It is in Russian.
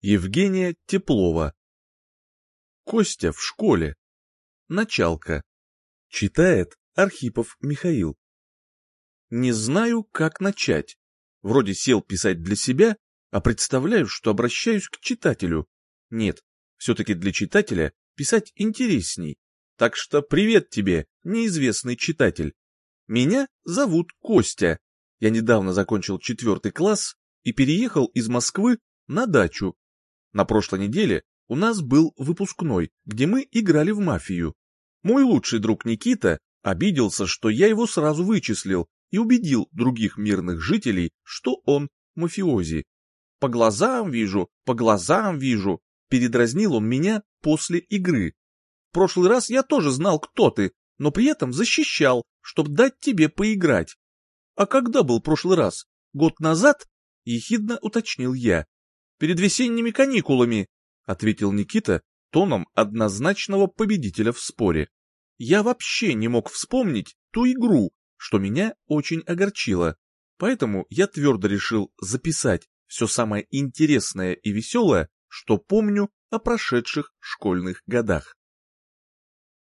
Евгения Теплова. Костя в школе. Началка. Читает Архипов Михаил. Не знаю, как начать. Вроде сел писать для себя, а представляю, что обращаюсь к читателю. Нет, все-таки для читателя писать интересней. Так что привет тебе, неизвестный читатель. Меня зовут Костя. Я недавно закончил четвертый класс и переехал из Москвы на дачу. На прошлой неделе у нас был выпускной, где мы играли в мафию. Мой лучший друг Никита обиделся, что я его сразу вычислил и убедил других мирных жителей, что он мафиози. По глазам вижу, по глазам вижу, передразнил он меня после игры. В прошлый раз я тоже знал, кто ты, но при этом защищал, чтобы дать тебе поиграть. А когда был прошлый раз? Год назад? Ехидно уточнил я. Перед весенними каникулами, ответил Никита тоном однозначного победителя в споре. Я вообще не мог вспомнить ту игру, что меня очень огорчило. Поэтому я твердо решил записать все самое интересное и веселое, что помню о прошедших школьных годах.